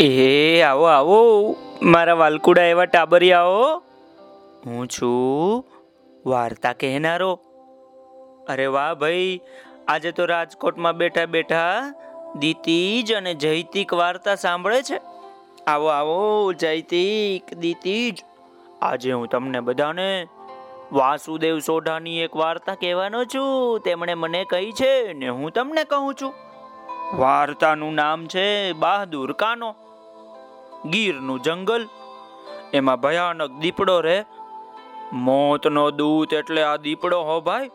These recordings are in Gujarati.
એ, આવો આવો. મારા વાલકુડા એવા ટાબરિયાઓ. હું છું વાર્તા કહેનારો. અરે વાહ ભાઈ, આજે તો રાજકોટમાં બેઠા બેઠા દીતીજ અને જૈતિક વાર્તા સાંભળે છે. આવો આવો જૈતિક દીતીજ. આજે હું તમને બધાને વાસુદેવ સોઢાની એક વાર્તા કહેવાનો છું. તેમણે મને કહી છે ને હું તમને કહું છું. વાર્તાનું નામ છે બહાદુર કાનો. ગીરનું જંગલ. એમાં ભયાનક દીપડો રહે. મોતનો દૂત એટલે આ દીપડો હો ભાઈ.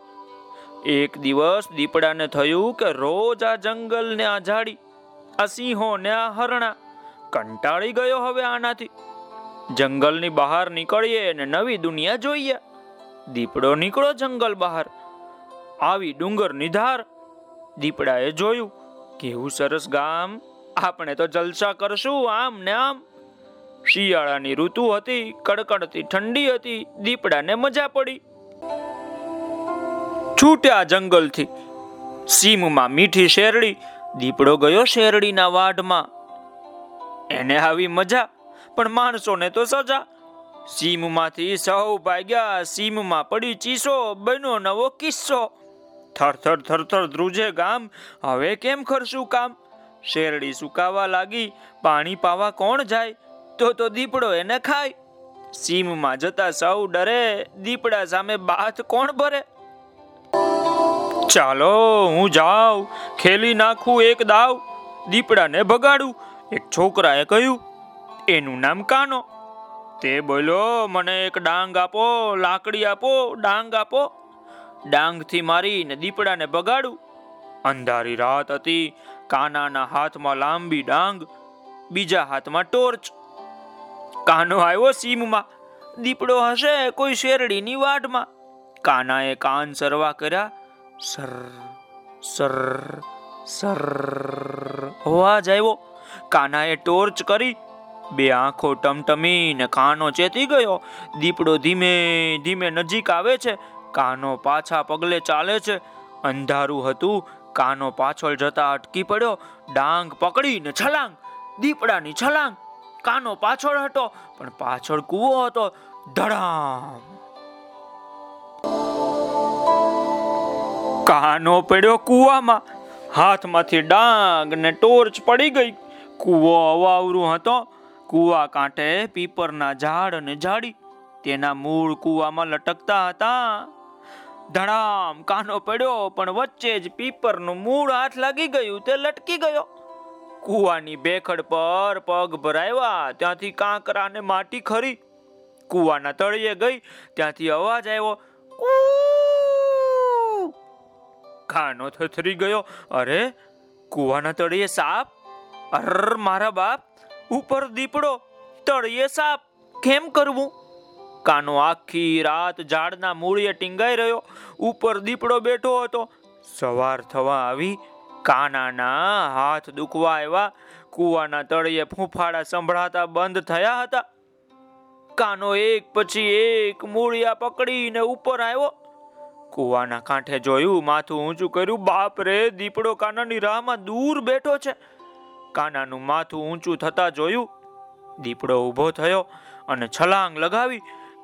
એક દિવસ દીપડાને થયું કે રોજ આ જંગલ ને આ ઝાડી, આ સિંહો ને આ હરણા કંટાળી ગયો હવે આનાથી. જંગલની બહાર નીકળીએ અને નવી દુનિયા જોઈએ. દીપડો નીકળો જંગલ બહાર. આવી ડુંગરની ધાર. દીપડાએ જોયું, કેવું સરસ ગામ. આપણે તો જલસા કરશું, આમ ને આમ. શિયાળાની ઋતુ હતી, કડકડતી ઠંડી હતી, દીપડાને મજા પડી. છૂટ્યા જંગલથી, સીમમાં મીઠી શેરડી, દીપડો ગયો શેરડીના વાઢમાં. એને આવી મજા, પણ માણસોને તો સજા. સીમમાંથી સૌ ભાગ્યા, સીમમાં પડી ચીસો, બન્યો નવો કિસ્સો. થર થર થર થર ધ્રુજે ગામ, હવે કેમ કરશું કામ? શેરડી સુકાવા લાગી, પાણી પાવા કોણ જાય? તો તો દીપડો એને ખાય. સીમમાં જતા સૌ ડરે, દીપડા સામે બાથ કોણ ભરે? ચાલો, હું જાઉં, ખેલી નાખું એક દાવ. દીપડાને ભગાડું, એક છોકરાએ કહ્યું, એનું નામ કાનો? તે બોલ્યો, મને એક ડાંગ આપો, લાકડી આપો, ડાંગ આપો. ડાંગથી મારીને દીપડાને ભગાડું. અંધારી રાત હતી કાનાના હાથમાં લાંબી ડાંગ, બીજા હાથમાં ટોર્ચ. કાનો આવ્યો સીમમાં. દીપડો હશે કોઈ શેરડીની વાટમાં. કાનાએ કાન સરવા કર્યા. સર સર સર, અવાજ આવ્યો. કાનાએ ટોર્ચ કરી. બે આંખો ટમટમી ને કાનો ચેતી ગયો. દીપડો ધીમે ધીમે નજીક આવે છે. કાનો પાછા પગલે ચાલે છે. અંધારું હતું. કાનો પાછળ જતા અટકી પડ્યો. ડાંગ પકડીને છલાંગ, દીપડાની છલાંગ. કાનો પાછળ હતો, પણ પાછળ કૂવો હતો. ધડામ. કાનો પડ્યો કૂવામાં. હાથમાંથી ડાંગ ને ટોર્ચ પડી ગઈ. કૂવો અવાવરું હતો. કૂવા કાંઠે પીપરના ઝાડ અને ઝાડી. તેના મૂળ કૂવામાં લટકતા હતા. ધડામ કાનો પડ્યો, પણ વચ્ચે જ પીપરનું મૂળ હાથ લાગી ગયું, તે લટકી ગયો. કૂવાની બેખડ પર પગ ભરાવ્યા, ત્યાંથી કાંકરા ને માટી ખરી. કૂવાના તળિયે ગઈ, ત્યાંથી અવાજ આવ્યો. કાનો થથરી ગયો, અરે, કૂવાના તળિયે સાપ? અર મારા બાપ, ઉપર દીપડો, તળિયે સાપ, કેમ કરવું? કાનો આખી રાત ઝાડના મૂળિયે ટીંગાઈ રહ્યો. ઉપર દીપડો બેઠો હતો. સવાર થવા આવી કાનાના હાથ દુખવા આવ્યા. કૂવાના તળિયે ફૂંફાડા સંભળાતા બંધ થયા હતા. કાનો એક પછી એક મૂળિયા પકડીને ઉપર આવ્યો. કૂવાના કાંઠે જોયું, માથું ઊંચું કર્યું, બાપ રે, દીપડો કાનાની રાહમાં દૂર બેઠો છે. કાનાનું માથું ઊંચું થતા જોયું. દીપડો ઊભો થયો અને છલાંગ લગાવી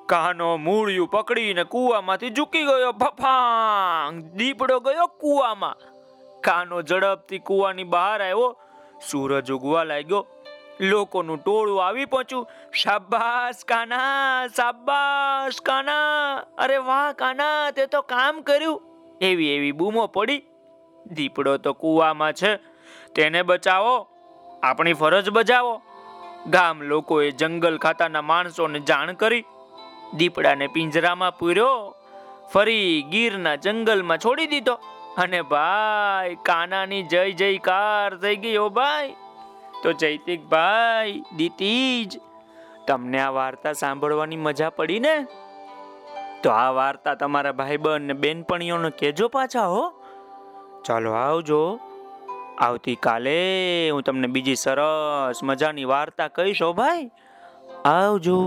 કાનો મૂળિયું પકડીને કૂવામાંથી ઝૂકી ગયો. ફફાંગ દીપડો ગયો કૂવામાં. કાનો ઝડપથી કૂવાની બહાર આવ્યો. સૂરજ ઉગવા લાગ્યો. લોકોનું ટોળું આવી પહોંચ્યું. શાબાશ કાના શાબાશ કાના. અરે વાહ કાના, તે તો કામ કર્યું. એવી એવી બૂમો પડી. દીપડો તો કૂવામાં છે. તેને બચાવો. આપણી ફરજ બજાવો. ગામ લોકોએ જંગલ ખાતાના માણસોને જાણ કરી. દીપડાને પિંજરામાં પૂર્યો, ફરી ગીરના જંગલમાં છોડી દીધો. અને ભાઈ, કાનાની જય જયકાર થઈ ગઈ ઓ ભાઈ. તો જૈતિક ભાઈ દીતીજ, તમને આ વાર્તા સાંભળવાની મજા પડી ને? તો આ વાર્તા તમારા ભાઈ ને બેનપણીઓને કહેજો પાછા, હો. ચાલો આવજો. આવતીકાલે હું તમને બીજી સરસ મજાની વાર્તા કહીશ, હો ભાઈ. આવજો.